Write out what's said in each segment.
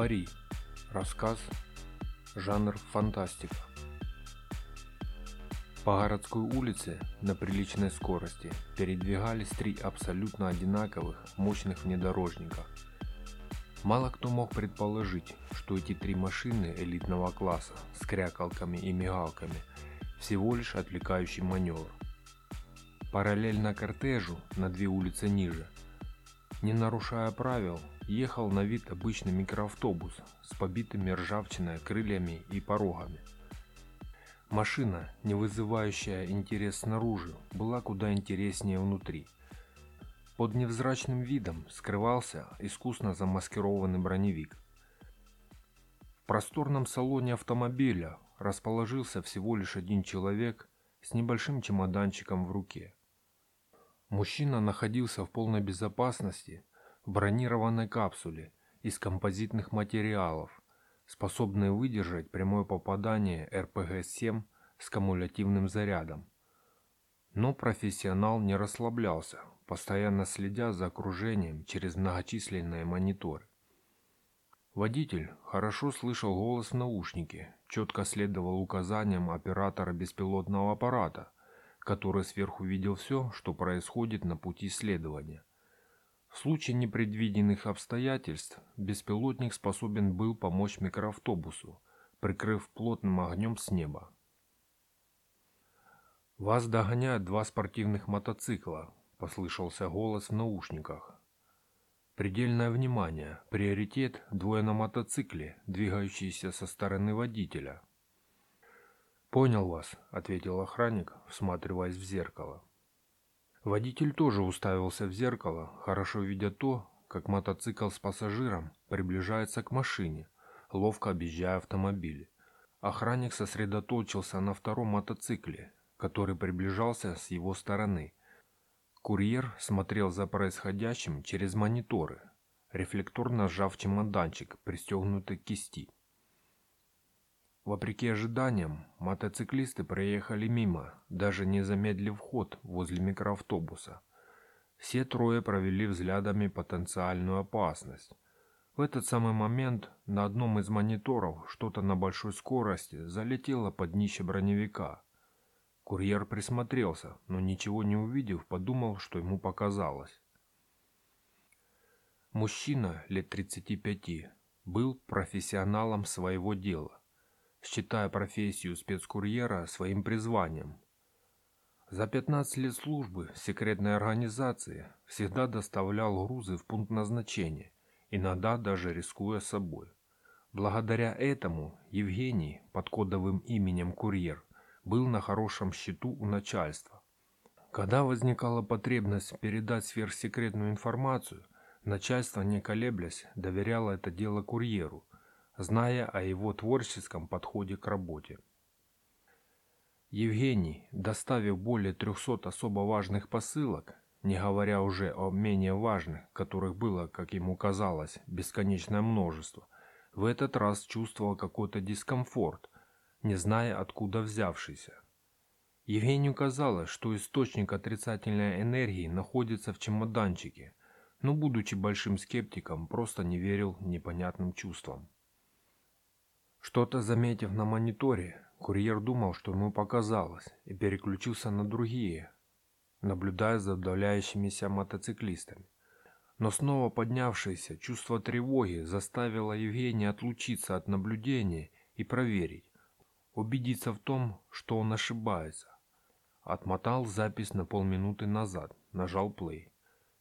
Пари. Рассказ. Жанр фантастика. По городской улице на приличной скорости передвигались три абсолютно одинаковых мощных внедорожника. Мало кто мог предположить, что эти три машины элитного класса с крякалками и мигалками всего лишь отвлекающий маневр. Параллельно кортежу на две улицы ниже, не нарушая правил, ехал на вид обычный микроавтобус с побитыми ржавчиной крыльями и порогами. Машина, не вызывающая интерес снаружи, была куда интереснее внутри. Под невзрачным видом скрывался искусно замаскированный броневик. В просторном салоне автомобиля расположился всего лишь один человек с небольшим чемоданчиком в руке. Мужчина находился в полной безопасности в бронированной капсуле из композитных материалов, способной выдержать прямое попадание РПГ-7 с кумулятивным зарядом. Но профессионал не расслаблялся, постоянно следя за окружением через многочисленные мониторы. Водитель хорошо слышал голос в наушнике, четко следовал указаниям оператора беспилотного аппарата, который сверху видел все, что происходит на пути следования. В случае непредвиденных обстоятельств беспилотник способен был помочь микроавтобусу, прикрыв плотным огнем с неба. «Вас догоняют два спортивных мотоцикла», – послышался голос в наушниках. «Предельное внимание, приоритет – двое на мотоцикле, двигающиеся со стороны водителя». «Понял вас», – ответил охранник, всматриваясь в зеркало. Водитель тоже уставился в зеркало, хорошо видя то, как мотоцикл с пассажиром приближается к машине, ловко объезжая автомобили. Охранник сосредоточился на втором мотоцикле, который приближался с его стороны. Курьер смотрел за происходящим через мониторы, рефлекторно сжав чемоданчик, пристегнутый к кисти. Вопреки ожиданиям, мотоциклисты проехали мимо, даже не замедлив ход возле микроавтобуса. Все трое провели взглядами потенциальную опасность. В этот самый момент на одном из мониторов что-то на большой скорости залетело под днище броневика. Курьер присмотрелся, но ничего не увидев, подумал, что ему показалось. Мужчина лет 35 был профессионалом своего дела считая профессию спецкурьера своим призванием. За 15 лет службы в секретной организации всегда доставлял грузы в пункт назначения, иногда даже рискуя собой. Благодаря этому Евгений под кодовым именем «Курьер» был на хорошем счету у начальства. Когда возникала потребность передать сверхсекретную информацию, начальство, не колеблясь, доверяло это дело курьеру – зная о его творческом подходе к работе. Евгений, доставив более 300 особо важных посылок, не говоря уже о менее важных, которых было, как ему казалось, бесконечное множество, в этот раз чувствовал какой-то дискомфорт, не зная откуда взявшийся. Евгению казалось, что источник отрицательной энергии находится в чемоданчике, но, будучи большим скептиком, просто не верил непонятным чувствам. Что-то заметив на мониторе, курьер думал, что ему показалось, и переключился на другие, наблюдая за удаляющимися мотоциклистами. Но снова поднявшееся чувство тревоги заставило Евгения отлучиться от наблюдения и проверить, убедиться в том, что он ошибается. Отмотал запись на полминуты назад, нажал плей.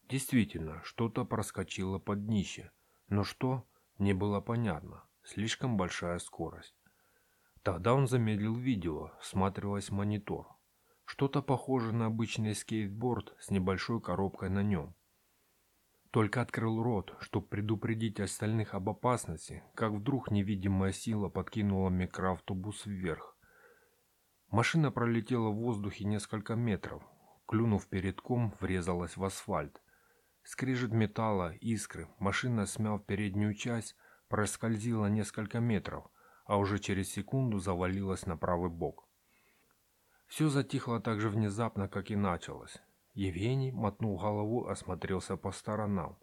Действительно, что-то проскочило под днище, но что, не было понятно. Слишком большая скорость. Тогда он замедлил видео, всматриваясь в монитор. Что-то похожее на обычный скейтборд с небольшой коробкой на нем. Только открыл рот, чтобы предупредить остальных об опасности, как вдруг невидимая сила подкинула микроавтобус вверх. Машина пролетела в воздухе несколько метров, клюнув передком, врезалась в асфальт. Скрежет металла, искры, машина, смяв переднюю часть, проскользила несколько метров, а уже через секунду завалилась на правый бок. Все затихло так же внезапно, как и началось. Евгений мотнул голову, осмотрелся по сторонам.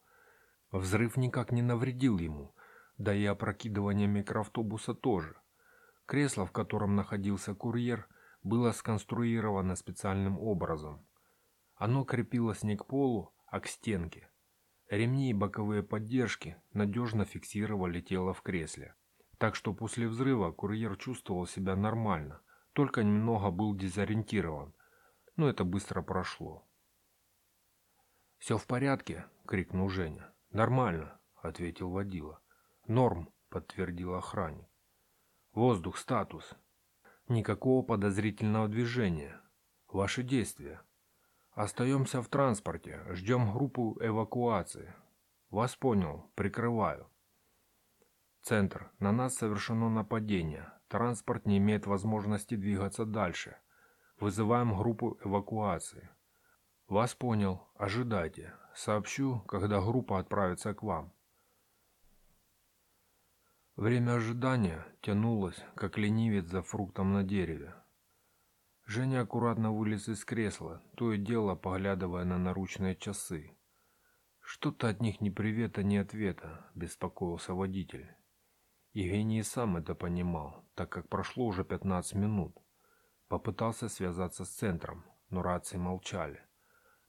Взрыв никак не навредил ему, да и опрокидывание микроавтобуса тоже. Кресло, в котором находился курьер, было сконструировано специальным образом. Оно крепилось не к полу, а к стенке. Ремни и боковые поддержки надежно фиксировали тело в кресле. Так что после взрыва курьер чувствовал себя нормально, только немного был дезориентирован. Но это быстро прошло. «Все в порядке?» — крикнул Женя. «Нормально», — ответил водила. «Норм», — подтвердил охранник. «Воздух, статус». «Никакого подозрительного движения. Ваши действия». «Остаемся в транспорте. Ждем группу эвакуации». «Вас понял. Прикрываю». «Центр. На нас совершено нападение. Транспорт не имеет возможности двигаться дальше. Вызываем группу эвакуации». «Вас понял. Ожидайте. Сообщу, когда группа отправится к вам». Время ожидания тянулось, как ленивец за фруктом на дереве. Женя аккуратно вылез из кресла, то и дело поглядывая на наручные часы. Что-то от них ни привета, ни ответа, беспокоился водитель. Евгений сам это понимал, так как прошло уже 15 минут. Попытался связаться с центром, но рации молчали.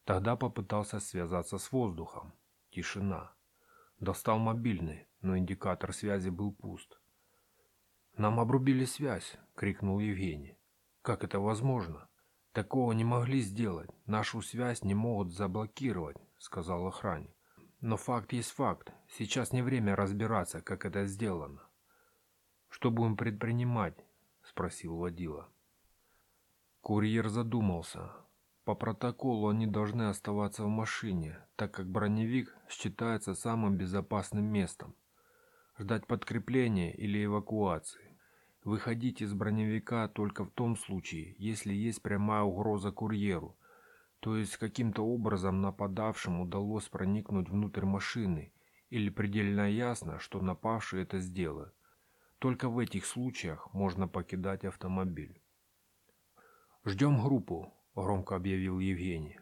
Тогда попытался связаться с воздухом. Тишина. Достал мобильный, но индикатор связи был пуст. «Нам обрубили связь!» — крикнул Евгений. «Как это возможно?» «Такого не могли сделать. Нашу связь не могут заблокировать», — сказал охранник. «Но факт есть факт. Сейчас не время разбираться, как это сделано». «Что будем предпринимать?» — спросил водила. Курьер задумался, по протоколу они должны оставаться в машине, так как броневик считается самым безопасным местом. Ждать подкрепления или эвакуации. Выходить из броневика только в том случае, если есть прямая угроза курьеру, то есть каким-то образом нападавшим удалось проникнуть внутрь машины, или предельно ясно, что напавший это сделает. Только в этих случаях можно покидать автомобиль. «Ждем группу», громко объявил Евгений.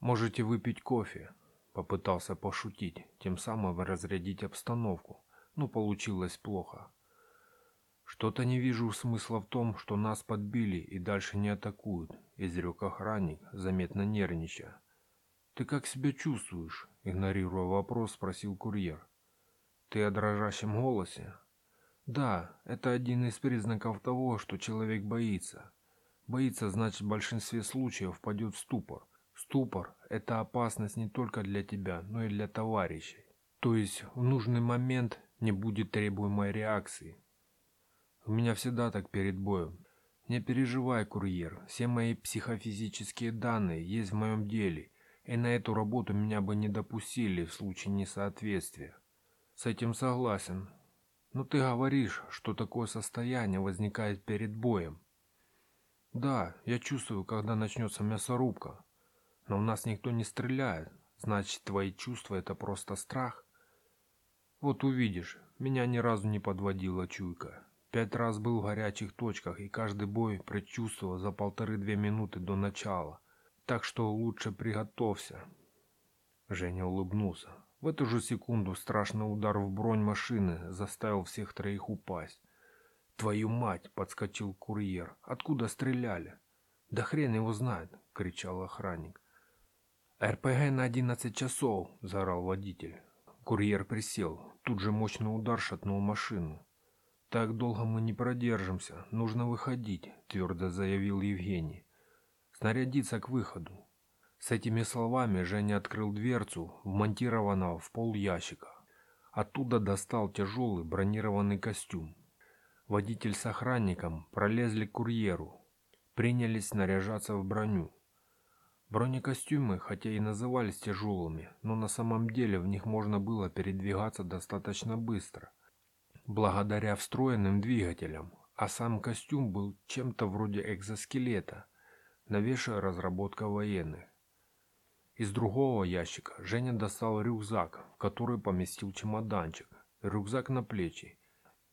Можете выпить кофе, попытался пошутить, тем самым разрядить обстановку, но получилось плохо. Что-то не вижу смысла в том, что нас подбили и дальше не атакуют, изрек охранник, заметно нервничая. Ты как себя чувствуешь? игнорируя вопрос, спросил курьер. Ты о дрожащем голосе? Да, это один из признаков того, что человек боится. Боится, значит, в большинстве случаев впадет в ступор. Ступор – это опасность не только для тебя, но и для товарищей. То есть в нужный момент не будет требуемой реакции. У меня всегда так перед боем. Не переживай, курьер, все мои психофизические данные есть в моем деле, и на эту работу меня бы не допустили в случае несоответствия. С этим согласен. Но ты говоришь, что такое состояние возникает перед боем. Да, я чувствую, когда начнется мясорубка. Но у нас никто не стреляет. Значит, твои чувства — это просто страх? Вот увидишь, меня ни разу не подводила чуйка. Пять раз был в горячих точках, и каждый бой предчувствовал за полторы-две минуты до начала. Так что лучше приготовься. Женя улыбнулся. В эту же секунду страшный удар в бронь машины заставил всех троих упасть. «Твою мать!» — подскочил курьер. «Откуда стреляли?» «Да хрен его знает!» — кричал охранник. «РПГ на одиннадцать часов!» — заорал водитель. Курьер присел. Тут же мощный удар шатнул машину. «Так долго мы не продержимся. Нужно выходить», — твердо заявил Евгений. «Снарядиться к выходу». С этими словами Женя открыл дверцу, вмонтированного в пол ящика. Оттуда достал тяжелый бронированный костюм. Водитель с охранником пролезли к курьеру, принялись снаряжаться в броню. Бронекостюмы, хотя и назывались тяжелыми, но на самом деле в них можно было передвигаться достаточно быстро, благодаря встроенным двигателям, а сам костюм был чем-то вроде экзоскелета, новейшая разработка военных. Из другого ящика Женя достал рюкзак, в который поместил чемоданчик, рюкзак на плечи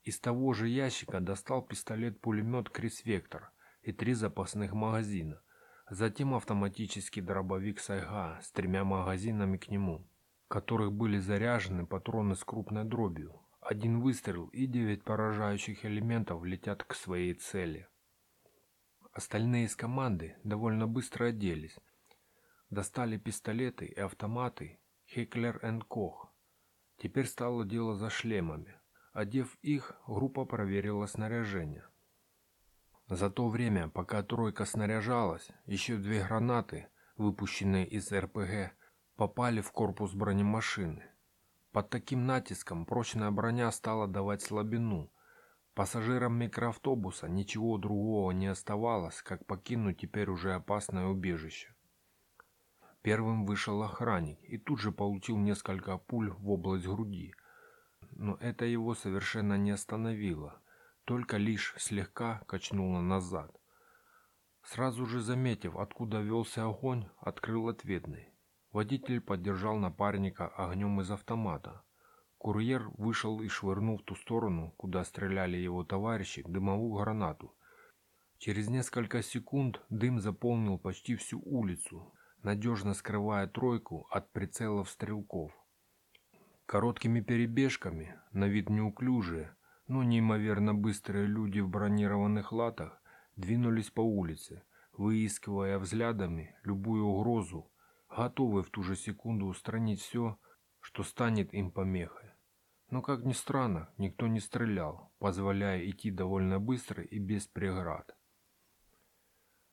из того же ящика достал пистолет-пулемет «Крис Вектор» и три запасных магазина. Затем автоматический дробовик «Сайга» с тремя магазинами к нему, в которых были заряжены патроны с крупной дробью, Один выстрел и девять поражающих элементов летят к своей цели. Остальные из команды довольно быстро оделись. Достали пистолеты и автоматы Хеклер энд Кох. Теперь стало дело за шлемами. Одев их, группа проверила снаряжение. За то время, пока тройка снаряжалась, еще две гранаты, выпущенные из РПГ, попали в корпус бронемашины. Под таким натиском прочная броня стала давать слабину. Пассажирам микроавтобуса ничего другого не оставалось, как покинуть теперь уже опасное убежище. Первым вышел охранник и тут же получил несколько пуль в область груди. Но это его совершенно не остановило только лишь слегка качнула назад. Сразу же заметив, откуда велся огонь, открыл ответный. Водитель поддержал напарника огнем из автомата. Курьер вышел и швырнул в ту сторону, куда стреляли его товарищи, дымовую гранату. Через несколько секунд дым заполнил почти всю улицу, надежно скрывая тройку от прицелов стрелков. Короткими перебежками, на вид неуклюжие, но неимоверно быстрые люди в бронированных латах двинулись по улице, выискивая взглядами любую угрозу, готовые в ту же секунду устранить все, что станет им помехой. Но, как ни странно, никто не стрелял, позволяя идти довольно быстро и без преград.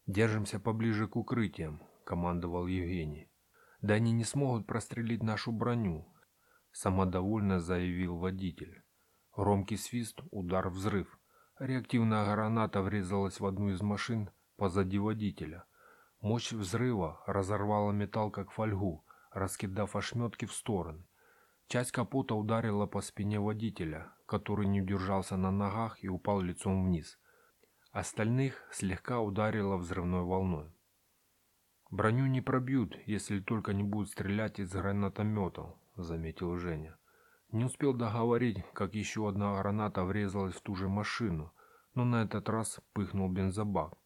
«Держимся поближе к укрытиям», — командовал Евгений. «Да они не смогут прострелить нашу броню», — самодовольно заявил водитель. Громкий свист, удар, взрыв. Реактивная граната врезалась в одну из машин позади водителя. Мощь взрыва разорвала металл как фольгу, раскидав ошметки в стороны. Часть капота ударила по спине водителя, который не удержался на ногах и упал лицом вниз. Остальных слегка ударило взрывной волной. «Броню не пробьют, если только не будут стрелять из гранатометов», — заметил Женя. Не успел договорить, как еще одна граната врезалась в ту же машину, но на этот раз пыхнул бензобак.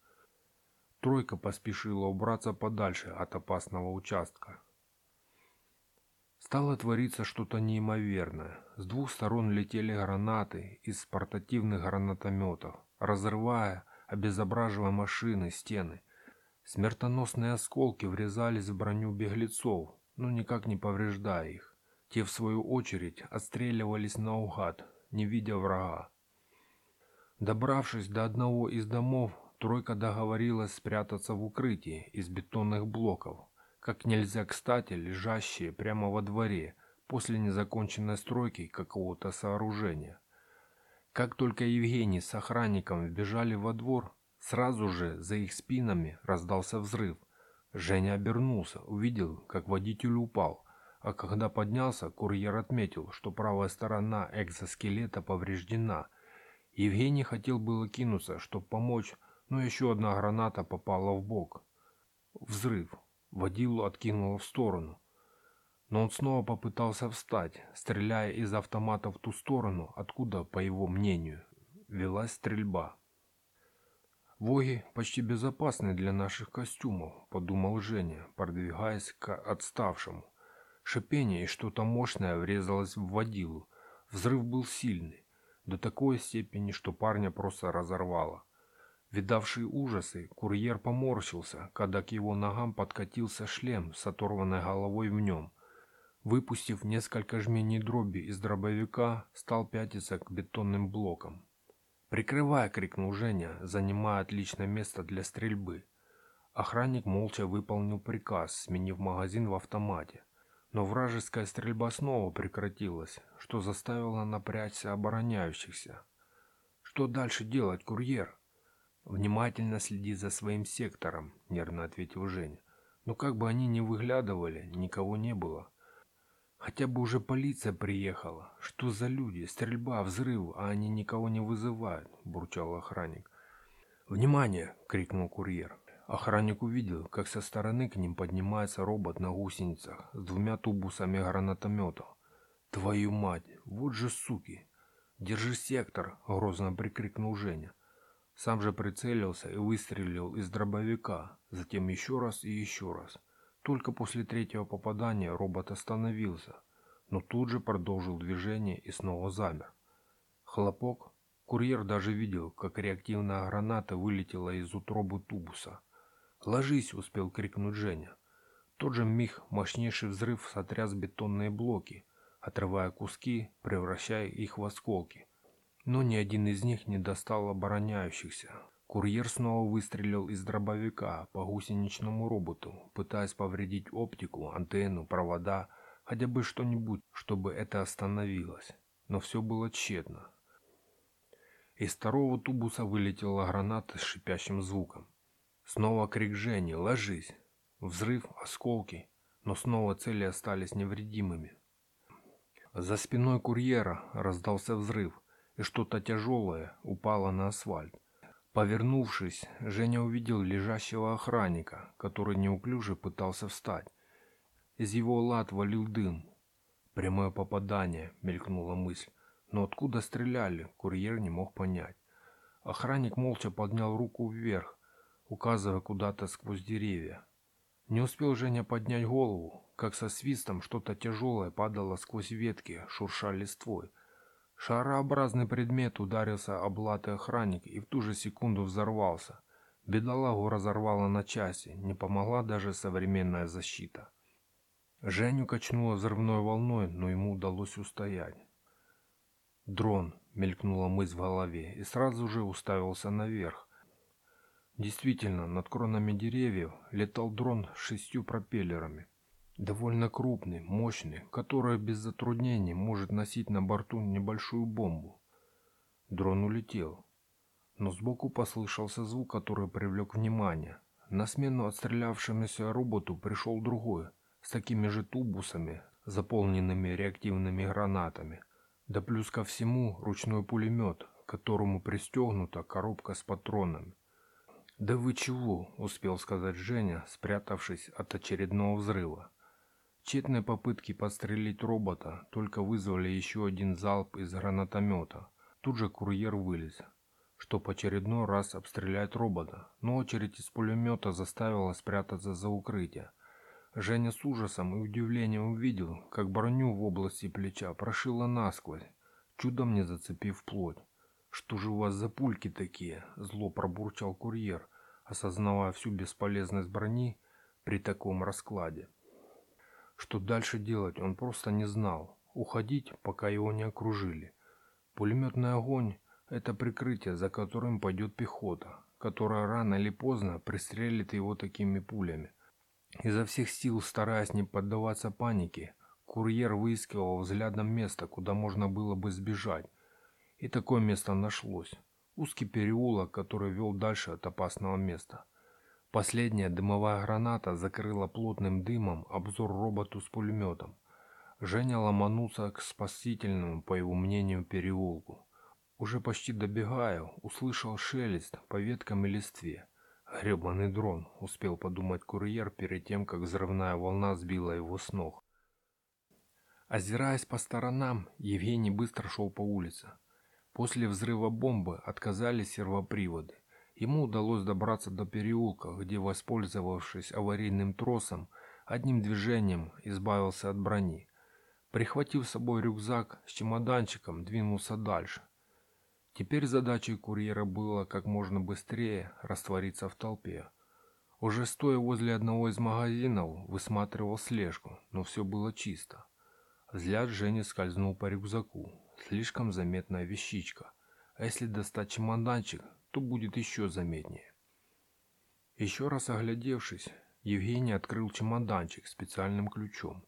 Тройка поспешила убраться подальше от опасного участка. Стало твориться что-то неимоверное. С двух сторон летели гранаты из портативных гранатометов, разрывая, обезображивая машины, стены. Смертоносные осколки врезались в броню беглецов, но никак не повреждая их. Те, в свою очередь, отстреливались наугад, не видя врага. Добравшись до одного из домов, тройка договорилась спрятаться в укрытии из бетонных блоков, как нельзя кстати лежащие прямо во дворе после незаконченной стройки какого-то сооружения. Как только Евгений с охранником вбежали во двор, сразу же за их спинами раздался взрыв. Женя обернулся, увидел, как водитель упал – а когда поднялся, курьер отметил, что правая сторона экзоскелета повреждена. Евгений хотел было кинуться, чтобы помочь, но еще одна граната попала в бок. Взрыв. Водилу откинуло в сторону. Но он снова попытался встать, стреляя из автомата в ту сторону, откуда, по его мнению, велась стрельба. «Воги почти безопасны для наших костюмов», — подумал Женя, продвигаясь к отставшему. Шипение и что-то мощное врезалось в водилу. Взрыв был сильный, до такой степени, что парня просто разорвало. Видавший ужасы, курьер поморщился, когда к его ногам подкатился шлем с оторванной головой в нем. Выпустив несколько жменей дроби из дробовика, стал пятиться к бетонным блокам. «Прикрывай!» — крикнул Женя, занимая отличное место для стрельбы. Охранник молча выполнил приказ, сменив магазин в автомате. Но вражеская стрельба снова прекратилась, что заставило напрячься обороняющихся. «Что дальше делать, курьер?» «Внимательно следи за своим сектором», — нервно ответил Женя. «Но как бы они ни выглядывали, никого не было. Хотя бы уже полиция приехала. Что за люди? Стрельба, взрыв, а они никого не вызывают», — бурчал охранник. «Внимание!» — крикнул курьер. Охранник увидел, как со стороны к ним поднимается робот на гусеницах с двумя тубусами гранатометов. «Твою мать! Вот же суки!» «Держи сектор!» — грозно прикрикнул Женя. Сам же прицелился и выстрелил из дробовика, затем еще раз и еще раз. Только после третьего попадания робот остановился, но тут же продолжил движение и снова замер. Хлопок. Курьер даже видел, как реактивная граната вылетела из утробы тубуса. «Ложись!» — успел крикнуть Женя. Тот же миг мощнейший взрыв сотряс бетонные блоки, отрывая куски, превращая их в осколки. Но ни один из них не достал обороняющихся. Курьер снова выстрелил из дробовика по гусеничному роботу, пытаясь повредить оптику, антенну, провода, хотя бы что-нибудь, чтобы это остановилось. Но все было тщетно. Из второго тубуса вылетела граната с шипящим звуком. Снова крик Жени «Ложись!» Взрыв, осколки, но снова цели остались невредимыми. За спиной курьера раздался взрыв, и что-то тяжелое упало на асфальт. Повернувшись, Женя увидел лежащего охранника, который неуклюже пытался встать. Из его лад валил дым. Прямое попадание, мелькнула мысль. Но откуда стреляли, курьер не мог понять. Охранник молча поднял руку вверх, указывая куда-то сквозь деревья. Не успел Женя поднять голову, как со свистом что-то тяжелое падало сквозь ветки, шурша листвой. Шарообразный предмет ударился об латы охранник и в ту же секунду взорвался. Бедолагу разорвало на части, не помогла даже современная защита. Женю качнуло взрывной волной, но ему удалось устоять. «Дрон!» — мелькнула мысль в голове и сразу же уставился наверх. Действительно, над кронами деревьев летал дрон с шестью пропеллерами довольно крупный, мощный, который без затруднений может носить на борту небольшую бомбу. Дрон улетел, но сбоку послышался звук, который привлек внимание. На смену отстрелявшемуся роботу пришел другой, с такими же тубусами, заполненными реактивными гранатами. Да плюс ко всему ручной пулемет, к которому пристегнута коробка с патронами. «Да вы чего?» — успел сказать Женя, спрятавшись от очередного взрыва. Тщетные попытки подстрелить робота только вызвали еще один залп из гранатомета. Тут же курьер вылез, чтобы очередной раз обстрелять робота, но очередь из пулемета заставила спрятаться за укрытие. Женя с ужасом и удивлением увидел, как броню в области плеча прошило насквозь, чудом не зацепив плоть. «Что же у вас за пульки такие?» – зло пробурчал курьер, осознавая всю бесполезность брони при таком раскладе. Что дальше делать, он просто не знал. Уходить, пока его не окружили. Пулеметный огонь – это прикрытие, за которым пойдет пехота, которая рано или поздно пристрелит его такими пулями. Изо всех сил, стараясь не поддаваться панике, курьер выискивал взглядом место, куда можно было бы сбежать. И такое место нашлось. Узкий переулок, который вел дальше от опасного места – Последняя дымовая граната закрыла плотным дымом обзор роботу с пулеметом. Женя ломанулся к спасительному, по его мнению, переулку. Уже почти добегая, услышал шелест по веткам и листве. Гребаный дрон, успел подумать курьер перед тем, как взрывная волна сбила его с ног. Озираясь по сторонам, Евгений быстро шел по улице. После взрыва бомбы отказались сервоприводы. Ему удалось добраться до переулка, где, воспользовавшись аварийным тросом, одним движением избавился от брони. Прихватив с собой рюкзак с чемоданчиком, двинулся дальше. Теперь задачей курьера было как можно быстрее раствориться в толпе. Уже стоя возле одного из магазинов, высматривал слежку, но все было чисто. Взгляд Жени скользнул по рюкзаку. Слишком заметная вещичка. А если достать чемоданчик, то будет еще заметнее. Еще раз оглядевшись, Евгений открыл чемоданчик специальным ключом.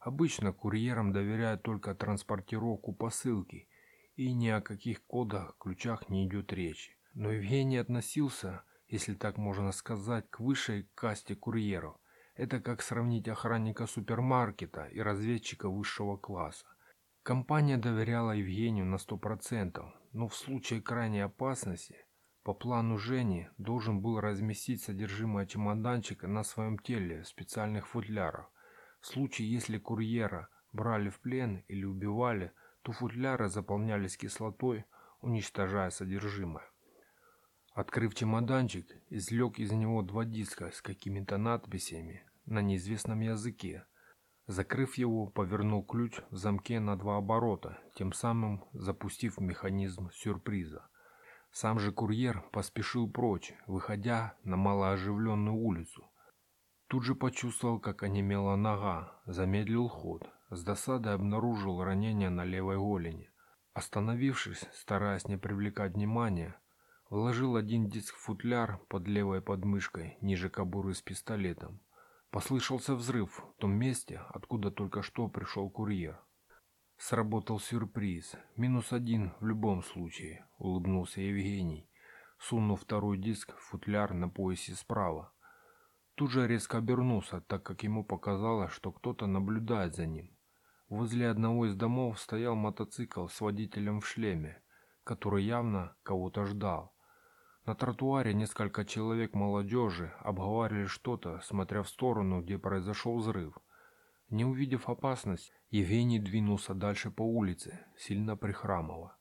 Обычно курьерам доверяют только транспортировку посылки, и ни о каких кодах, ключах не идет речи. Но Евгений относился, если так можно сказать, к высшей касте курьеров. Это как сравнить охранника супермаркета и разведчика высшего класса. Компания доверяла Евгению на сто процентов, но в случае крайней опасности по плану Жени должен был разместить содержимое чемоданчика на своем теле в специальных футлярах. В случае, если курьера брали в плен или убивали, то футляры заполнялись кислотой, уничтожая содержимое. Открыв чемоданчик, извлек из него два диска с какими-то надписями на неизвестном языке. Закрыв его, повернул ключ в замке на два оборота, тем самым запустив механизм сюрприза. Сам же курьер поспешил прочь, выходя на малооживленную улицу. Тут же почувствовал, как онемела нога, замедлил ход, с досадой обнаружил ранение на левой голени. Остановившись, стараясь не привлекать внимания, вложил один диск в футляр под левой подмышкой, ниже кобуры с пистолетом. Послышался взрыв в том месте, откуда только что пришел курьер. Сработал сюрприз. Минус один в любом случае, улыбнулся Евгений, сунув второй диск в футляр на поясе справа. Тут же резко обернулся, так как ему показалось, что кто-то наблюдает за ним. Возле одного из домов стоял мотоцикл с водителем в шлеме, который явно кого-то ждал. На тротуаре несколько человек молодежи обговаривали что-то, смотря в сторону, где произошел взрыв. Не увидев опасность, Евгений двинулся дальше по улице, сильно прихрамывая.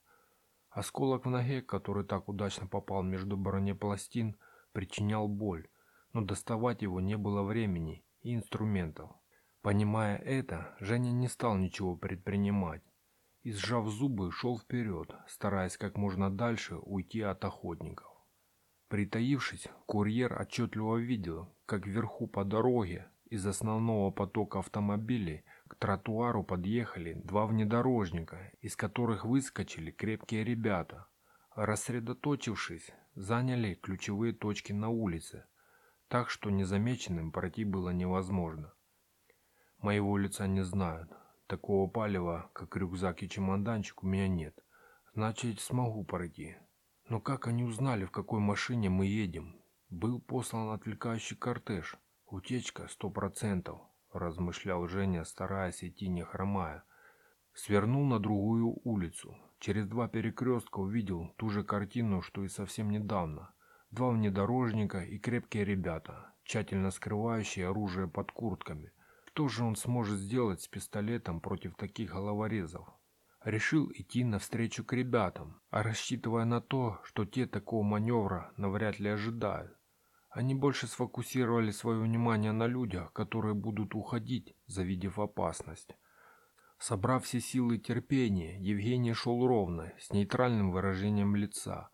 Осколок в ноге, который так удачно попал между бронепластин, причинял боль, но доставать его не было времени и инструментов. Понимая это, Женя не стал ничего предпринимать и, сжав зубы, шел вперед, стараясь как можно дальше уйти от охотников. Притаившись, курьер отчетливо видел, как вверху по дороге из основного потока автомобилей к тротуару подъехали два внедорожника, из которых выскочили крепкие ребята. Рассредоточившись, заняли ключевые точки на улице, так что незамеченным пройти было невозможно. Моего лица не знают. Такого палева, как рюкзак и чемоданчик, у меня нет. Значит, смогу пройти. Но как они узнали, в какой машине мы едем? Был послан отвлекающий кортеж. Утечка сто процентов, размышлял Женя, стараясь идти не хромая. Свернул на другую улицу. Через два перекрестка увидел ту же картину, что и совсем недавно. Два внедорожника и крепкие ребята, тщательно скрывающие оружие под куртками – что же он сможет сделать с пистолетом против таких головорезов? Решил идти навстречу к ребятам, а рассчитывая на то, что те такого маневра навряд ли ожидают. Они больше сфокусировали свое внимание на людях, которые будут уходить, завидев опасность. Собрав все силы терпения, Евгений шел ровно, с нейтральным выражением лица.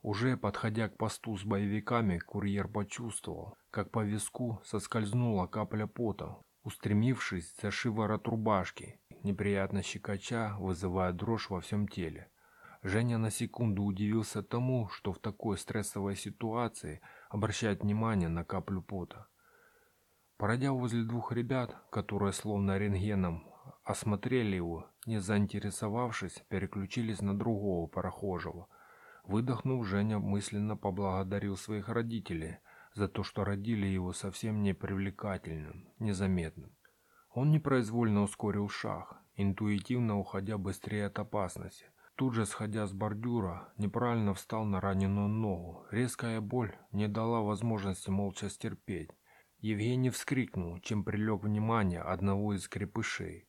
Уже подходя к посту с боевиками, курьер почувствовал, как по виску соскользнула капля пота, устремившись за шиворот рубашки, неприятно щекоча, вызывая дрожь во всем теле. Женя на секунду удивился тому, что в такой стрессовой ситуации обращает внимание на каплю пота. Пройдя возле двух ребят, которые словно рентгеном осмотрели его, не заинтересовавшись, переключились на другого прохожего. Выдохнув, Женя мысленно поблагодарил своих родителей – за то, что родили его совсем не привлекательным, незаметным. Он непроизвольно ускорил шаг, интуитивно уходя быстрее от опасности. Тут же, сходя с бордюра, неправильно встал на раненую ногу. Резкая боль не дала возможности молча стерпеть. Евгений вскрикнул, чем прилег внимание одного из крепышей.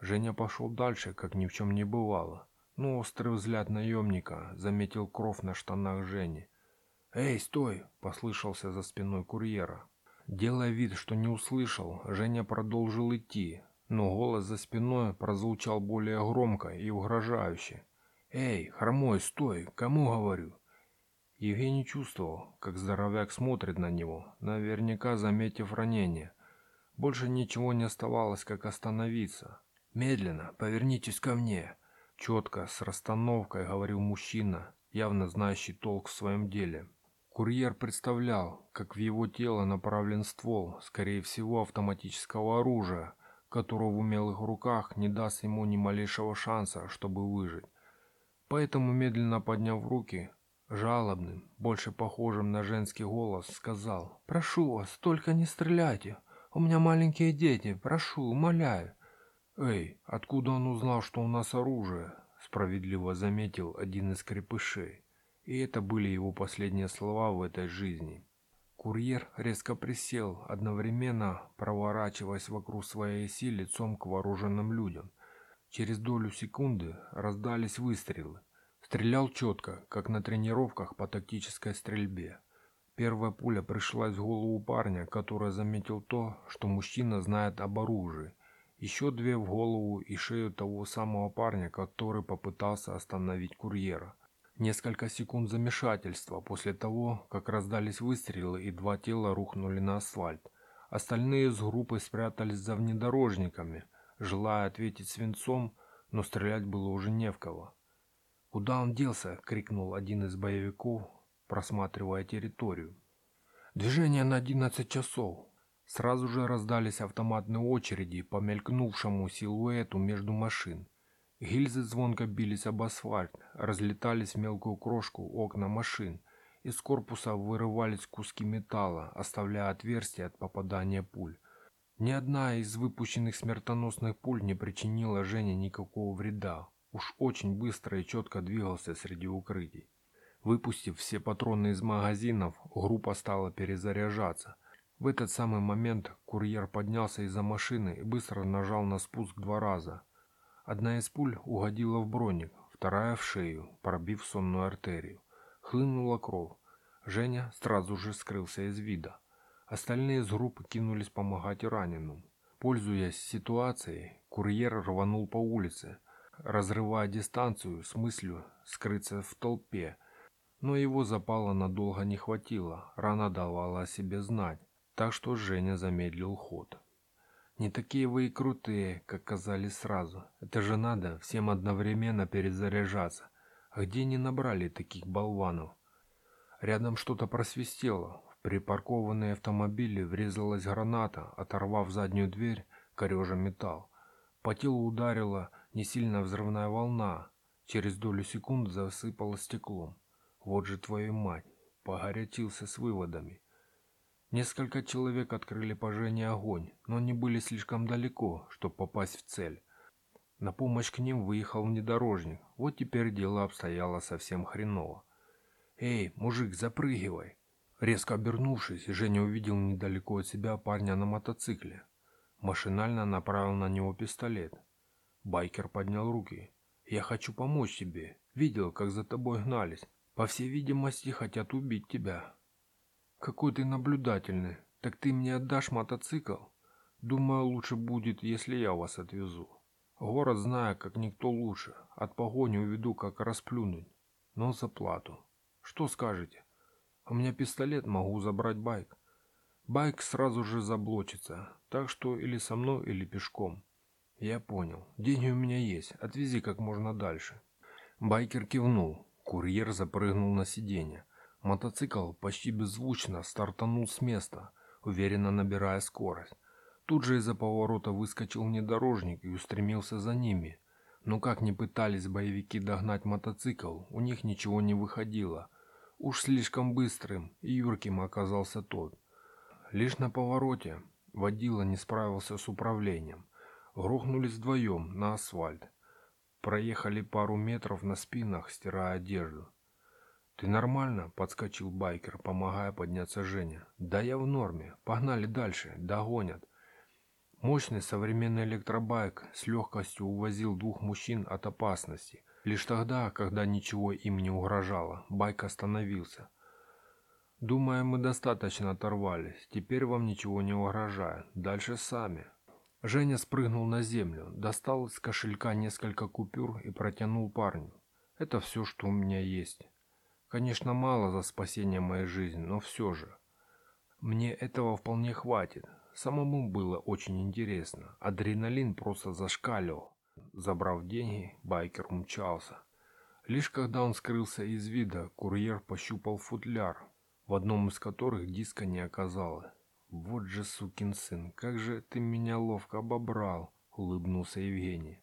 Женя пошел дальше, как ни в чем не бывало. Но острый взгляд наемника заметил кровь на штанах Жени. «Эй, стой!» – послышался за спиной курьера. Делая вид, что не услышал, Женя продолжил идти, но голос за спиной прозвучал более громко и угрожающе. «Эй, хромой, стой! Кому говорю?» Евгений чувствовал, как здоровяк смотрит на него, наверняка заметив ранение. Больше ничего не оставалось, как остановиться. «Медленно, повернитесь ко мне!» Четко, с расстановкой говорил мужчина, явно знающий толк в своем деле. Курьер представлял, как в его тело направлен ствол, скорее всего автоматического оружия, которого в умелых руках не даст ему ни малейшего шанса, чтобы выжить. Поэтому, медленно подняв руки, жалобным, больше похожим на женский голос, сказал «Прошу вас, только не стреляйте, у меня маленькие дети, прошу, умоляю». «Эй, откуда он узнал, что у нас оружие?» справедливо заметил один из крепышей. И это были его последние слова в этой жизни. Курьер резко присел, одновременно проворачиваясь вокруг своей оси лицом к вооруженным людям. Через долю секунды раздались выстрелы. Стрелял четко, как на тренировках по тактической стрельбе. Первая пуля пришлась в голову парня, который заметил то, что мужчина знает об оружии, Еще две в голову и шею того самого парня, который попытался остановить курьера. Несколько секунд замешательства после того, как раздались выстрелы и два тела рухнули на асфальт. Остальные с группы спрятались за внедорожниками, желая ответить свинцом, но стрелять было уже не в кого. «Куда он делся?» — крикнул один из боевиков, просматривая территорию. «Движение на одиннадцать часов. Сразу же раздались автоматные очереди по мелькнувшему силуэту между машин. Гильзы звонко бились об асфальт, разлетались в мелкую крошку окна машин. Из корпуса вырывались куски металла, оставляя отверстия от попадания пуль. Ни одна из выпущенных смертоносных пуль не причинила Жене никакого вреда. Уж очень быстро и четко двигался среди укрытий. Выпустив все патроны из магазинов, группа стала перезаряжаться. В этот самый момент курьер поднялся из-за машины и быстро нажал на спуск два раза. Одна из пуль угодила в броник, вторая в шею, пробив сонную артерию. Хлынула кровь. Женя сразу же скрылся из вида. Остальные из группы кинулись помогать раненым. Пользуясь ситуацией, курьер рванул по улице, разрывая дистанцию с мыслью скрыться в толпе. Но его запала надолго не хватило, рана давала о себе знать так что Женя замедлил ход. Не такие вы и крутые, как казались сразу. Это же надо всем одновременно перезаряжаться. А где не набрали таких болванов? Рядом что-то просвистело. В припаркованные автомобили врезалась граната, оторвав заднюю дверь, корежа металл. По телу ударила не сильно взрывная волна. Через долю секунды засыпала стеклом. Вот же твою мать, погорячился с выводами. Несколько человек открыли по огонь, но они были слишком далеко, чтобы попасть в цель. На помощь к ним выехал внедорожник. Вот теперь дело обстояло совсем хреново. «Эй, мужик, запрыгивай!» Резко обернувшись, Женя увидел недалеко от себя парня на мотоцикле. Машинально направил на него пистолет. Байкер поднял руки. «Я хочу помочь тебе. Видел, как за тобой гнались. По всей видимости, хотят убить тебя. «Какой ты наблюдательный. Так ты мне отдашь мотоцикл? Думаю, лучше будет, если я вас отвезу. Город знаю, как никто лучше. От погони уведу, как расплюнуть. Но за плату. Что скажете? У меня пистолет, могу забрать байк. Байк сразу же заблочится, так что или со мной, или пешком. Я понял. Деньги у меня есть. Отвези как можно дальше. Байкер кивнул. Курьер запрыгнул на сиденье. Мотоцикл почти беззвучно стартанул с места, уверенно набирая скорость. Тут же из-за поворота выскочил внедорожник и устремился за ними. Но как ни пытались боевики догнать мотоцикл, у них ничего не выходило. Уж слишком быстрым и юрким оказался тот. Лишь на повороте водила не справился с управлением. Грохнулись вдвоем на асфальт. Проехали пару метров на спинах, стирая одежду. «Ты нормально?» – подскочил байкер, помогая подняться Женя. «Да я в норме. Погнали дальше. Догонят». Мощный современный электробайк с легкостью увозил двух мужчин от опасности. Лишь тогда, когда ничего им не угрожало, байк остановился. «Думаю, мы достаточно оторвались. Теперь вам ничего не угрожает. Дальше сами». Женя спрыгнул на землю, достал из кошелька несколько купюр и протянул парню. «Это все, что у меня есть». Конечно, мало за спасение моей жизни, но все же. Мне этого вполне хватит. Самому было очень интересно. Адреналин просто зашкаливал. Забрав деньги, байкер умчался. Лишь когда он скрылся из вида, курьер пощупал футляр, в одном из которых диска не оказалось. «Вот же сукин сын, как же ты меня ловко обобрал!» — улыбнулся Евгений.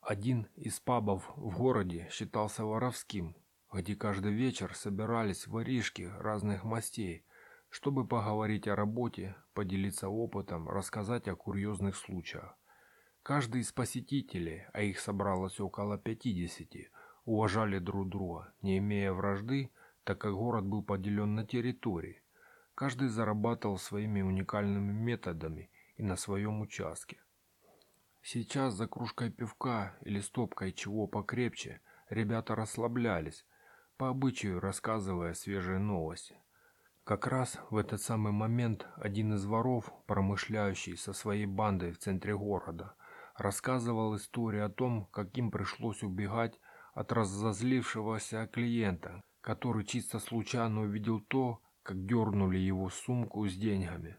Один из пабов в городе считался воровским, где каждый вечер собирались воришки разных мастей, чтобы поговорить о работе, поделиться опытом, рассказать о курьезных случаях. Каждый из посетителей, а их собралось около 50, уважали друг друга, не имея вражды, так как город был поделен на территории. Каждый зарабатывал своими уникальными методами и на своем участке. Сейчас за кружкой пивка или стопкой чего покрепче ребята расслаблялись, по обычаю рассказывая свежие новости. Как раз в этот самый момент один из воров, промышляющий со своей бандой в центре города, рассказывал историю о том, как им пришлось убегать от разозлившегося клиента, который чисто случайно увидел то, как дернули его сумку с деньгами.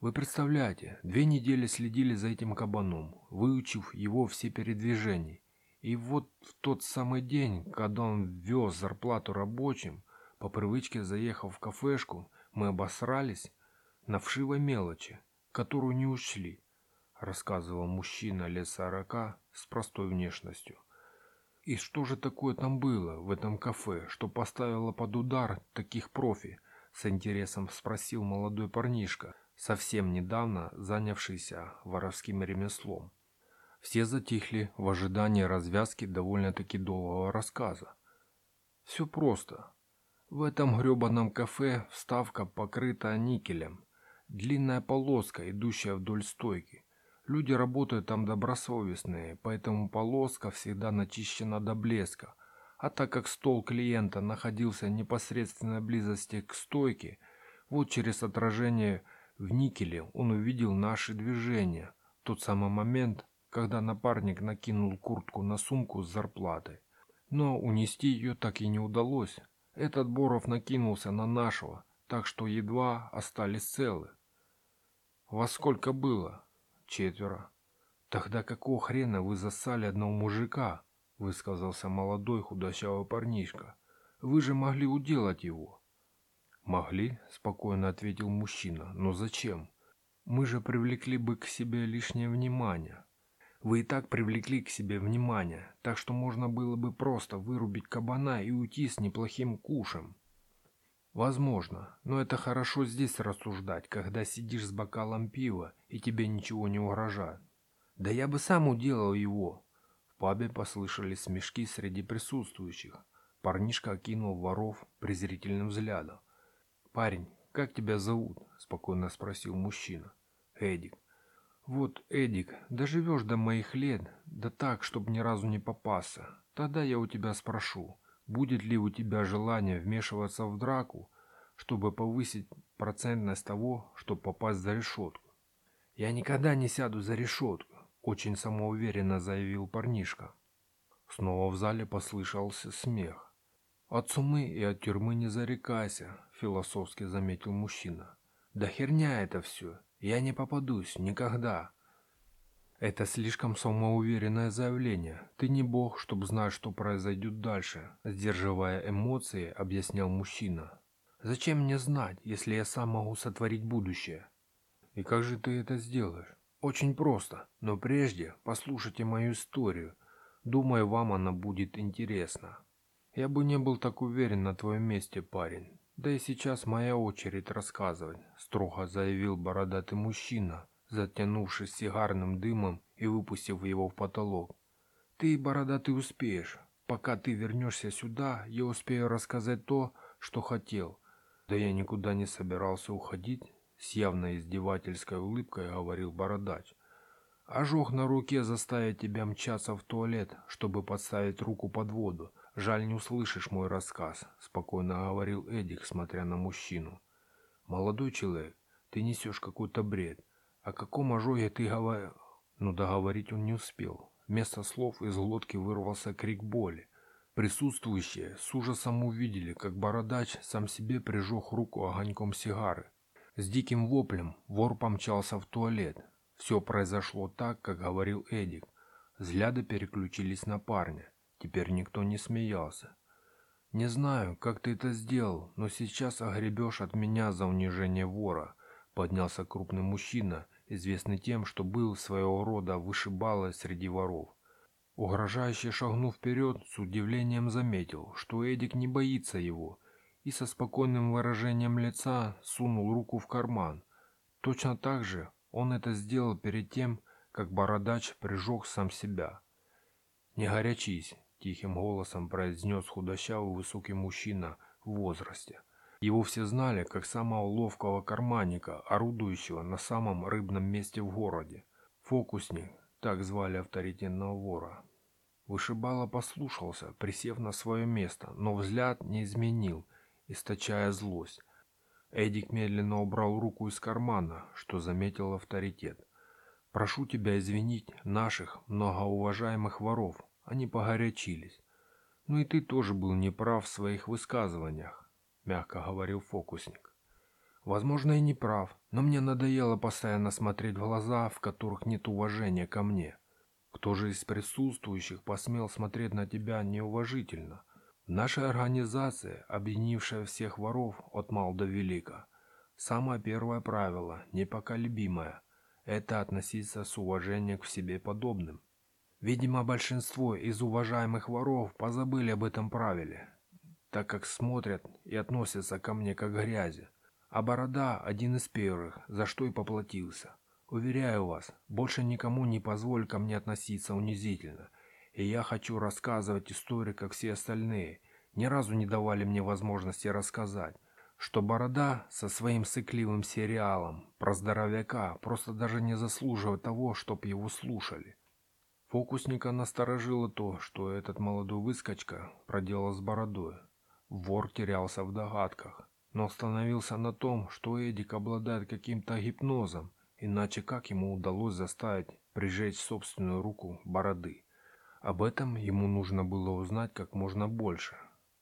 Вы представляете, две недели следили за этим кабаном, выучив его все передвижения. И вот в тот самый день, когда он вез зарплату рабочим, по привычке заехав в кафешку, мы обосрались на вшивой мелочи, которую не учли, рассказывал мужчина лет сорока с простой внешностью. И что же такое там было в этом кафе, что поставило под удар таких профи? С интересом спросил молодой парнишка, совсем недавно занявшийся воровским ремеслом. Все затихли в ожидании развязки довольно-таки долгого рассказа. Все просто. В этом гребаном кафе вставка покрыта никелем. Длинная полоска, идущая вдоль стойки. Люди работают там добросовестные, поэтому полоска всегда начищена до блеска. А так как стол клиента находился в непосредственной близости к стойке, вот через отражение в никеле он увидел наши движения. В тот самый момент, когда напарник накинул куртку на сумку с зарплатой. Но унести ее так и не удалось. Этот Боров накинулся на нашего, так что едва остались целы. Во сколько было? Четверо. Тогда какого хрена вы засали одного мужика? Высказался молодой худощавый парнишка. Вы же могли уделать его. Могли, спокойно ответил мужчина. Но зачем? Мы же привлекли бы к себе лишнее внимание. Вы и так привлекли к себе внимание, так что можно было бы просто вырубить кабана и уйти с неплохим кушем. Возможно, но это хорошо здесь рассуждать, когда сидишь с бокалом пива и тебе ничего не угрожает. Да я бы сам уделал его. В пабе послышались смешки среди присутствующих. Парнишка окинул воров презрительным взглядом. «Парень, как тебя зовут?» – спокойно спросил мужчина. «Эдик». «Вот, Эдик, доживешь до моих лет, да так, чтобы ни разу не попасться. Тогда я у тебя спрошу, Будет ли у тебя желание вмешиваться в драку, чтобы повысить процентность того, чтобы попасть за решетку? Я никогда не сяду за решетку, очень самоуверенно заявил парнишка. Снова в зале послышался смех. От сумы и от тюрьмы не зарекайся, философски заметил мужчина. Да херня это все. Я не попадусь никогда. Это слишком самоуверенное заявление. Ты не бог, чтобы знать, что произойдет дальше. Сдерживая эмоции, объяснял мужчина. Зачем мне знать, если я сам могу сотворить будущее? И как же ты это сделаешь? Очень просто, но прежде послушайте мою историю. Думаю, вам она будет интересна. Я бы не был так уверен на твоем месте, парень. Да и сейчас моя очередь рассказывать, строго заявил бородатый мужчина, затянувшись сигарным дымом и выпустив его в потолок. «Ты, борода, ты успеешь. Пока ты вернешься сюда, я успею рассказать то, что хотел». «Да я никуда не собирался уходить», — с явно издевательской улыбкой говорил бородач. «Ожог на руке заставит тебя мчаться в туалет, чтобы подставить руку под воду. Жаль, не услышишь мой рассказ», — спокойно говорил Эдик, смотря на мужчину. «Молодой человек, ты несешь какой-то бред. О каком ожоге ты говорил? Но договорить он не успел. Вместо слов из глотки вырвался крик боли. Присутствующие с ужасом увидели, как бородач сам себе прижег руку огоньком сигары. С диким воплем вор помчался в туалет. Все произошло так, как говорил Эдик. Взгляды переключились на парня. Теперь никто не смеялся. «Не знаю, как ты это сделал, но сейчас огребешь от меня за унижение вора», поднялся крупный мужчина, известный тем, что был своего рода вышибалой среди воров. Угрожающе шагнув вперед, с удивлением заметил, что Эдик не боится его, и со спокойным выражением лица сунул руку в карман. Точно так же он это сделал перед тем, как бородач прижег сам себя. «Не горячись», — тихим голосом произнес худощавый высокий мужчина в возрасте. Его все знали как самого ловкого карманника, орудующего на самом рыбном месте в городе. Фокусник, так звали авторитетного вора. Вышибала послушался, присев на свое место, но взгляд не изменил, источая злость. Эдик медленно убрал руку из кармана, что заметил авторитет. «Прошу тебя извинить наших многоуважаемых воров. Они погорячились. Ну и ты тоже был неправ в своих высказываниях», — мягко говорил фокусник. «Возможно, и не прав, но мне надоело постоянно смотреть в глаза, в которых нет уважения ко мне. Кто же из присутствующих посмел смотреть на тебя неуважительно?» Наша организация, объединившая всех воров от мал до велика, самое первое правило, непоколебимое, это относиться с уважением к себе подобным. Видимо, большинство из уважаемых воров позабыли об этом правиле, так как смотрят и относятся ко мне как к грязи. А Борода один из первых, за что и поплатился. Уверяю вас, больше никому не позволю ко мне относиться унизительно – и я хочу рассказывать историю, как все остальные. Ни разу не давали мне возможности рассказать, что Борода со своим сыкливым сериалом про здоровяка просто даже не заслуживает того, чтоб его слушали. Фокусника насторожило то, что этот молодой выскочка проделал с бородой. Вор терялся в догадках, но остановился на том, что Эдик обладает каким-то гипнозом, иначе как ему удалось заставить прижечь собственную руку бороды. Об этом ему нужно было узнать как можно больше.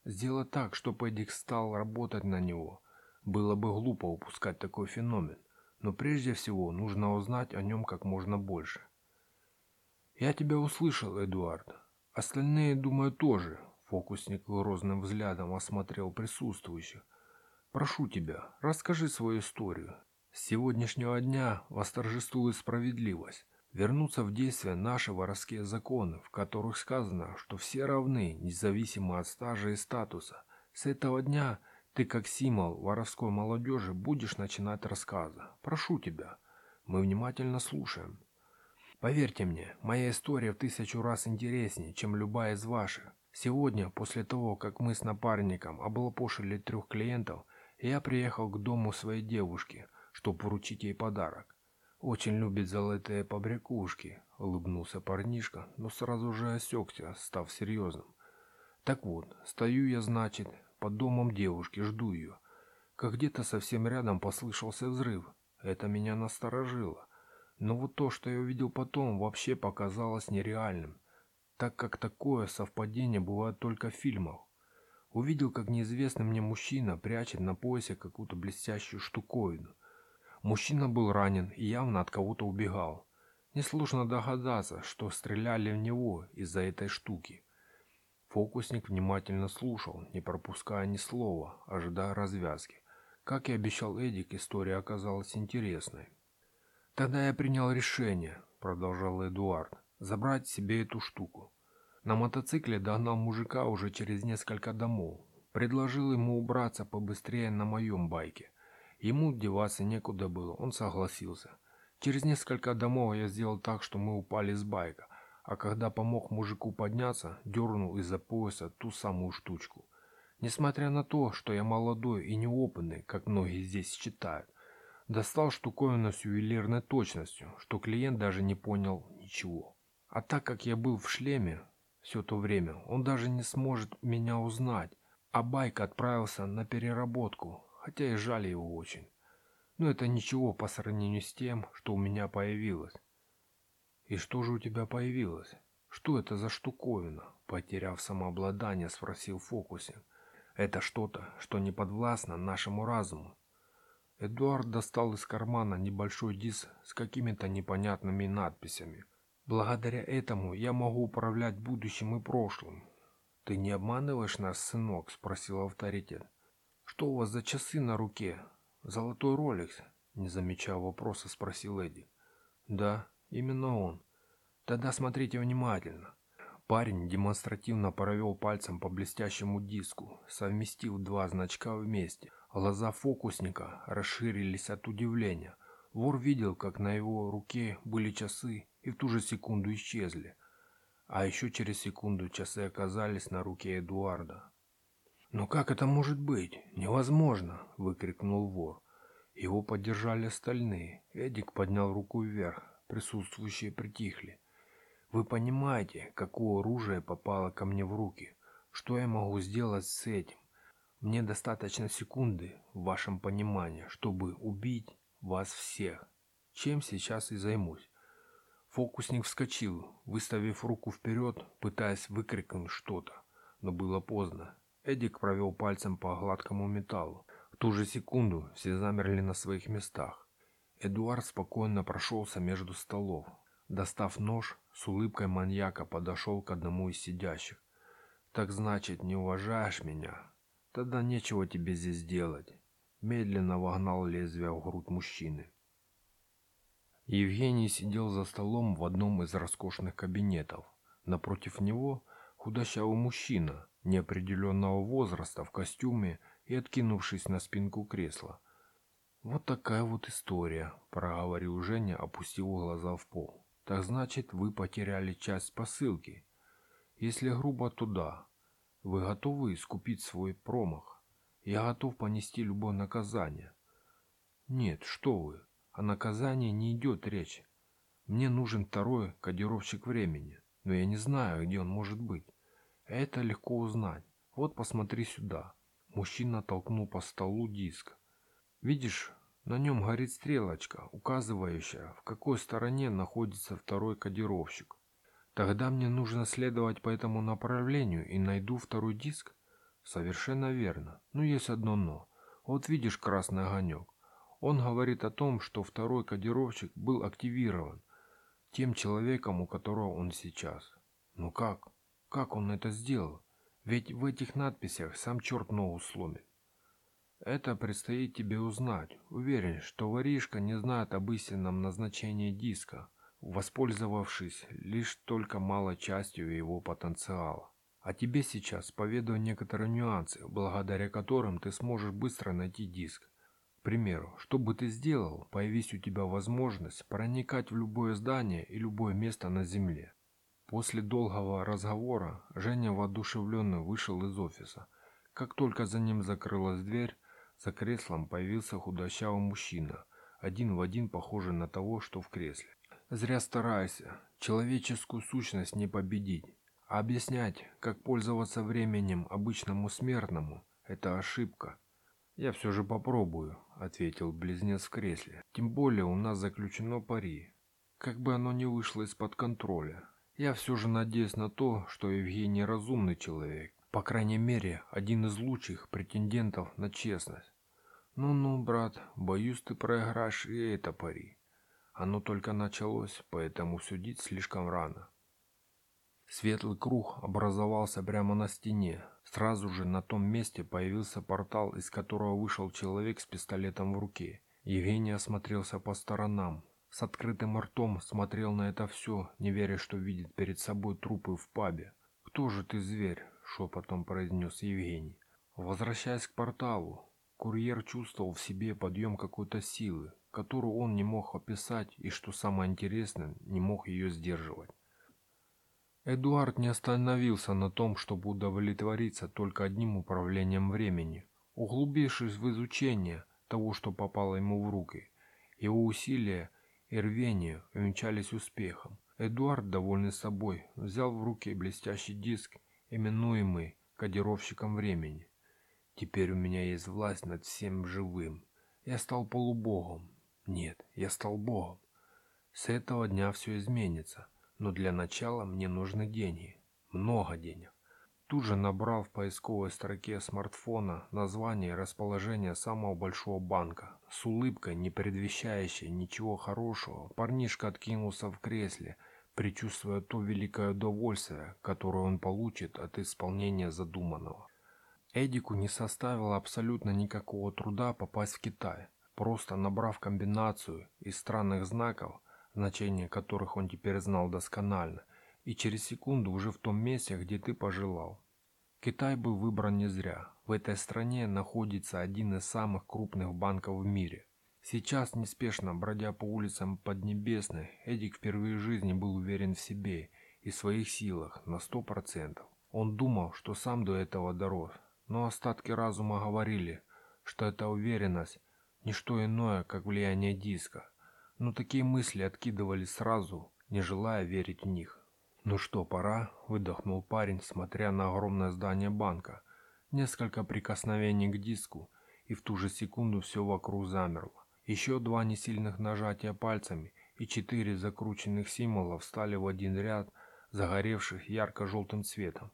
Сделать так, чтобы Эдик стал работать на него. Было бы глупо упускать такой феномен, но прежде всего нужно узнать о нем как можно больше. «Я тебя услышал, Эдуард. Остальные, думаю, тоже», — фокусник грозным взглядом осмотрел присутствующих. «Прошу тебя, расскажи свою историю. С сегодняшнего дня восторжествует справедливость вернутся в действие наши воровские законы, в которых сказано, что все равны, независимо от стажа и статуса. С этого дня ты, как символ воровской молодежи, будешь начинать рассказы. Прошу тебя. Мы внимательно слушаем. Поверьте мне, моя история в тысячу раз интереснее, чем любая из ваших. Сегодня, после того, как мы с напарником облапошили трех клиентов, я приехал к дому своей девушки, чтобы вручить ей подарок. «Очень любит золотые побрякушки», — улыбнулся парнишка, но сразу же осекся, став серьезным. «Так вот, стою я, значит, под домом девушки, жду ее. Как где-то совсем рядом послышался взрыв. Это меня насторожило. Но вот то, что я увидел потом, вообще показалось нереальным, так как такое совпадение бывает только в фильмах. Увидел, как неизвестный мне мужчина прячет на поясе какую-то блестящую штуковину. Мужчина был ранен и явно от кого-то убегал. Несложно догадаться, что стреляли в него из-за этой штуки. Фокусник внимательно слушал, не пропуская ни слова, ожидая развязки. Как и обещал Эдик, история оказалась интересной. «Тогда я принял решение», — продолжал Эдуард, — «забрать себе эту штуку. На мотоцикле догнал мужика уже через несколько домов. Предложил ему убраться побыстрее на моем байке. Ему деваться некуда было, он согласился. Через несколько домов я сделал так, что мы упали с байка, а когда помог мужику подняться, дернул из-за пояса ту самую штучку. Несмотря на то, что я молодой и неопытный, как многие здесь считают, достал штуковину с ювелирной точностью, что клиент даже не понял ничего. А так как я был в шлеме все то время, он даже не сможет меня узнать, а байк отправился на переработку, хотя и жаль его очень. Но это ничего по сравнению с тем, что у меня появилось. И что же у тебя появилось? Что это за штуковина? Потеряв самообладание, спросил Фокусин. Это что-то, что не подвластно нашему разуму. Эдуард достал из кармана небольшой диск с какими-то непонятными надписями. Благодаря этому я могу управлять будущим и прошлым. Ты не обманываешь нас, сынок? Спросил авторитет. «Что у вас за часы на руке? Золотой роликс?» Не замечая вопроса, спросил Эдди. «Да, именно он. Тогда смотрите внимательно». Парень демонстративно провел пальцем по блестящему диску, совместив два значка вместе. Глаза фокусника расширились от удивления. Вор видел, как на его руке были часы и в ту же секунду исчезли. А еще через секунду часы оказались на руке Эдуарда. «Но как это может быть? Невозможно!» — выкрикнул вор. Его поддержали остальные. Эдик поднял руку вверх. Присутствующие притихли. «Вы понимаете, какое оружие попало ко мне в руки? Что я могу сделать с этим? Мне достаточно секунды, в вашем понимании, чтобы убить вас всех. Чем сейчас и займусь. Фокусник вскочил, выставив руку вперед, пытаясь выкрикнуть что-то. Но было поздно. Эдик провел пальцем по гладкому металлу. В ту же секунду все замерли на своих местах. Эдуард спокойно прошелся между столов. Достав нож, с улыбкой маньяка подошел к одному из сидящих. «Так значит, не уважаешь меня? Тогда нечего тебе здесь делать». Медленно вогнал лезвие в грудь мужчины. Евгений сидел за столом в одном из роскошных кабинетов. Напротив него худощавый мужчина неопределенного возраста в костюме и откинувшись на спинку кресла. «Вот такая вот история», — проговорил Женя, опустив глаза в пол. «Так значит, вы потеряли часть посылки. Если грубо, туда. Вы готовы искупить свой промах? Я готов понести любое наказание». «Нет, что вы, о наказании не идет речь. Мне нужен второй кодировщик времени, но я не знаю, где он может быть. Это легко узнать. Вот посмотри сюда». Мужчина толкнул по столу диск. Видишь, на нем горит стрелочка, указывающая, в какой стороне находится второй кодировщик. Тогда мне нужно следовать по этому направлению и найду второй диск? Совершенно верно. Но есть одно «но». Вот видишь красный огонек. Он говорит о том, что второй кодировщик был активирован тем человеком, у которого он сейчас. Ну как? Как он это сделал? Ведь в этих надписях сам черт ногу сломит. Это предстоит тебе узнать. Уверен, что воришка не знает об истинном назначении диска, воспользовавшись лишь только малой частью его потенциала. А тебе сейчас поведаю некоторые нюансы, благодаря которым ты сможешь быстро найти диск. К примеру, что бы ты сделал, появись у тебя возможность проникать в любое здание и любое место на Земле. После долгого разговора Женя воодушевленно вышел из офиса. Как только за ним закрылась дверь, за креслом появился худощавый мужчина, один в один похожий на того, что в кресле. Зря старайся, человеческую сущность не победить. А объяснять, как пользоваться временем обычному смертному, это ошибка. Я все же попробую, ответил близнец в кресле. Тем более у нас заключено пари. Как бы оно ни вышло из-под контроля. Я все же надеюсь на то, что Евгений разумный человек по крайней мере, один из лучших претендентов на честность. Ну-ну, брат, боюсь, ты проиграешь и это пари. Оно только началось, поэтому судить слишком рано. Светлый круг образовался прямо на стене. Сразу же на том месте появился портал, из которого вышел человек с пистолетом в руке. Евгений осмотрелся по сторонам. С открытым ртом смотрел на это все, не веря, что видит перед собой трупы в пабе. «Кто же ты, зверь? шепотом произнес Евгений. Возвращаясь к порталу, курьер чувствовал в себе подъем какой-то силы, которую он не мог описать и, что самое интересное, не мог ее сдерживать. Эдуард не остановился на том, чтобы удовлетвориться только одним управлением времени. Углубившись в изучение того, что попало ему в руки, его усилия и рвение увенчались успехом. Эдуард, довольный собой, взял в руки блестящий диск именуемый кодировщиком времени. Теперь у меня есть власть над всем живым. Я стал полубогом. Нет, я стал богом. С этого дня все изменится, но для начала мне нужны деньги. Много денег. Тут же набрал в поисковой строке смартфона название и расположение самого большого банка. С улыбкой, не предвещающей ничего хорошего, парнишка откинулся в кресле – предчувствуя то великое удовольствие, которое он получит от исполнения задуманного. Эдику не составило абсолютно никакого труда попасть в Китай, просто набрав комбинацию из странных знаков, значение которых он теперь знал досконально, и через секунду уже в том месте, где ты пожелал. Китай был выбран не зря. В этой стране находится один из самых крупных банков в мире. Сейчас, неспешно бродя по улицам Поднебесной, Эдик впервые в жизни был уверен в себе и своих силах на сто процентов. Он думал, что сам до этого дорос, но остатки разума говорили, что эта уверенность – не что иное, как влияние диска. Но такие мысли откидывались сразу, не желая верить в них. «Ну что, пора?» – выдохнул парень, смотря на огромное здание банка. Несколько прикосновений к диску, и в ту же секунду все вокруг замерло. Еще два несильных нажатия пальцами, и четыре закрученных символа встали в один ряд, загоревших ярко-желтым цветом.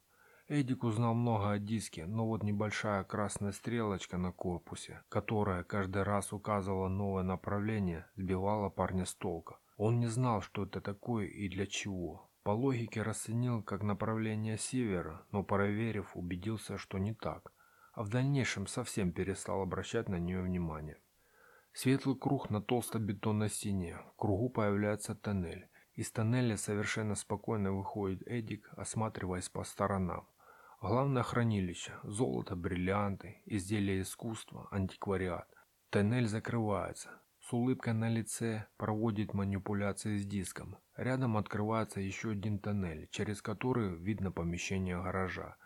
Эдик узнал много о диске, но вот небольшая красная стрелочка на корпусе, которая каждый раз указывала новое направление, сбивала парня с толка. Он не знал, что это такое и для чего. По логике расценил как направление севера, но проверив, убедился, что не так, а в дальнейшем совсем перестал обращать на нее внимание. Светлый круг на толстой бетонной стене, в кругу появляется тоннель. Из тоннеля совершенно спокойно выходит Эдик, осматриваясь по сторонам. Главное хранилище – золото, бриллианты, изделия искусства, антиквариат. Тоннель закрывается. С улыбкой на лице проводит манипуляции с диском. Рядом открывается еще один тоннель, через который видно помещение гаража.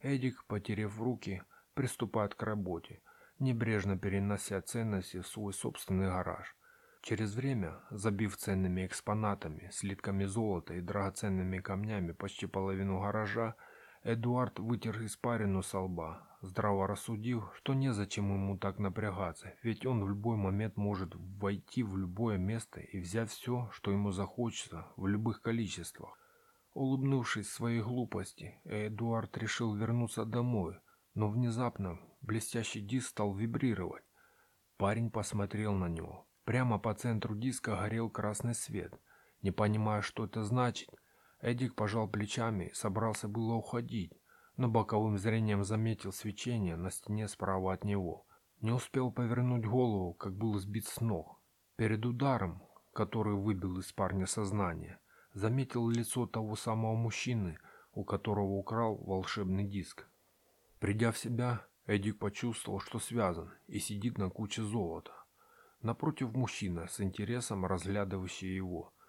Эдик, потеряв руки, приступает к работе, небрежно перенося ценности в свой собственный гараж. Через время, забив ценными экспонатами, слитками золота и драгоценными камнями почти половину гаража, Эдуард вытер испарину со лба, здраво рассудив, что незачем ему так напрягаться, ведь он в любой момент может войти в любое место и взять все, что ему захочется, в любых количествах. Улыбнувшись своей глупости, Эдуард решил вернуться домой, но внезапно блестящий диск стал вибрировать. Парень посмотрел на него. Прямо по центру диска горел красный свет. Не понимая, что это значит, Эдик пожал плечами и собрался было уходить, но боковым зрением заметил свечение на стене справа от него. Не успел повернуть голову, как был сбит с ног. Перед ударом, который выбил из парня сознание, заметил лицо того самого мужчины, у которого украл волшебный диск. Придя в себя, Эдик почувствовал, что связан и сидит на куче золота. Напротив мужчина, с интересом разглядывающий его –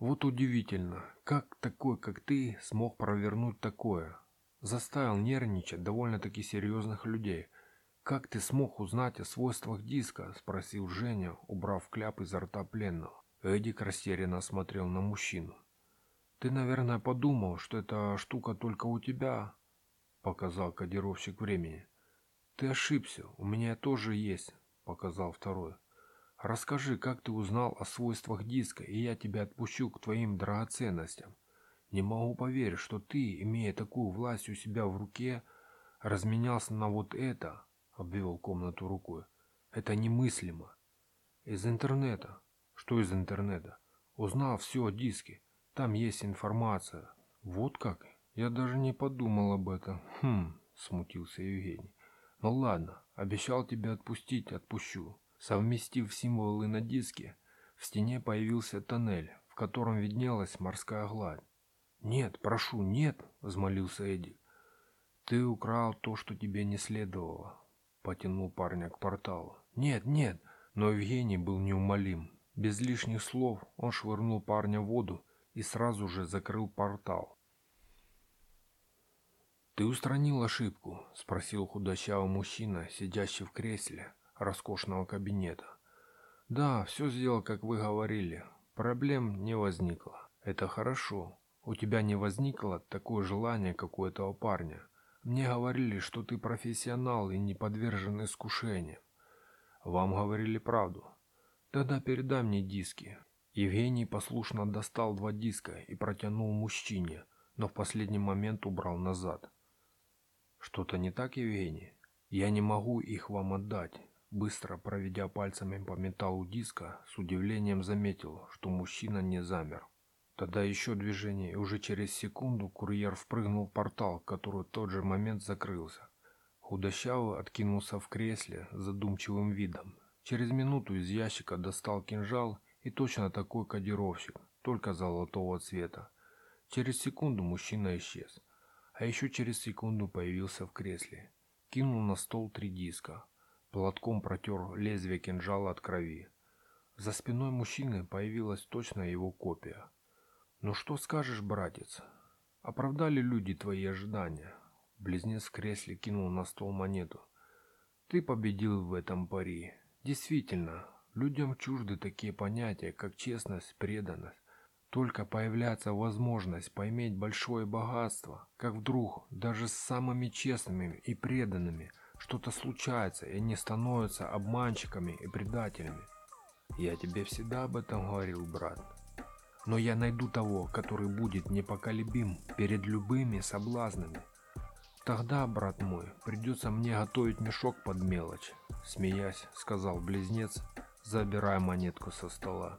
вот удивительно, как такой, как ты, смог провернуть такое? Заставил нервничать довольно-таки серьезных людей. Как ты смог узнать о свойствах диска? Спросил Женя, убрав кляп изо рта пленного. Эдик растерянно смотрел на мужчину. Ты, наверное, подумал, что эта штука только у тебя, показал кодировщик времени. Ты ошибся, у меня тоже есть, показал второй. Расскажи, как ты узнал о свойствах диска, и я тебя отпущу к твоим драгоценностям. Не могу поверить, что ты, имея такую власть у себя в руке, разменялся на вот это, обвел комнату рукой. Это немыслимо. Из интернета. Что из интернета? Узнал все о диске. Там есть информация. Вот как? Я даже не подумал об этом. Хм, смутился Евгений. Ну ладно, обещал тебя отпустить, отпущу. Совместив символы на диске, в стене появился тоннель, в котором виднелась морская гладь. «Нет, прошу, нет!» — взмолился Эдди. «Ты украл то, что тебе не следовало», — потянул парня к порталу. «Нет, нет!» Но Евгений был неумолим. Без лишних слов он швырнул парня в воду и сразу же закрыл портал. «Ты устранил ошибку?» — спросил худощавый мужчина, сидящий в кресле, роскошного кабинета. Да, все сделал, как вы говорили. Проблем не возникло. Это хорошо. У тебя не возникло такое желание, как у этого парня. Мне говорили, что ты профессионал и не подвержен искушениям. Вам говорили правду. Тогда передай мне диски. Евгений послушно достал два диска и протянул мужчине, но в последний момент убрал назад. Что-то не так, Евгений? Я не могу их вам отдать. Быстро проведя пальцами по металлу диска, с удивлением заметил, что мужчина не замер. Тогда еще движение, и уже через секунду курьер впрыгнул в портал, который в тот же момент закрылся. Худощавый откинулся в кресле с задумчивым видом. Через минуту из ящика достал кинжал и точно такой кодировщик, только золотого цвета. Через секунду мужчина исчез, а еще через секунду появился в кресле. Кинул на стол три диска, Платком протер лезвие кинжала от крови. За спиной мужчины появилась точно его копия. «Ну что скажешь, братец? Оправдали люди твои ожидания?» Близнец в кресле кинул на стол монету. «Ты победил в этом пари. Действительно, людям чужды такие понятия, как честность, преданность. Только появляется возможность поиметь большое богатство, как вдруг даже с самыми честными и преданными что-то случается, и они становятся обманщиками и предателями. Я тебе всегда об этом говорил, брат. Но я найду того, который будет непоколебим перед любыми соблазнами. Тогда, брат мой, придется мне готовить мешок под мелочь, смеясь, сказал близнец, забирая монетку со стола.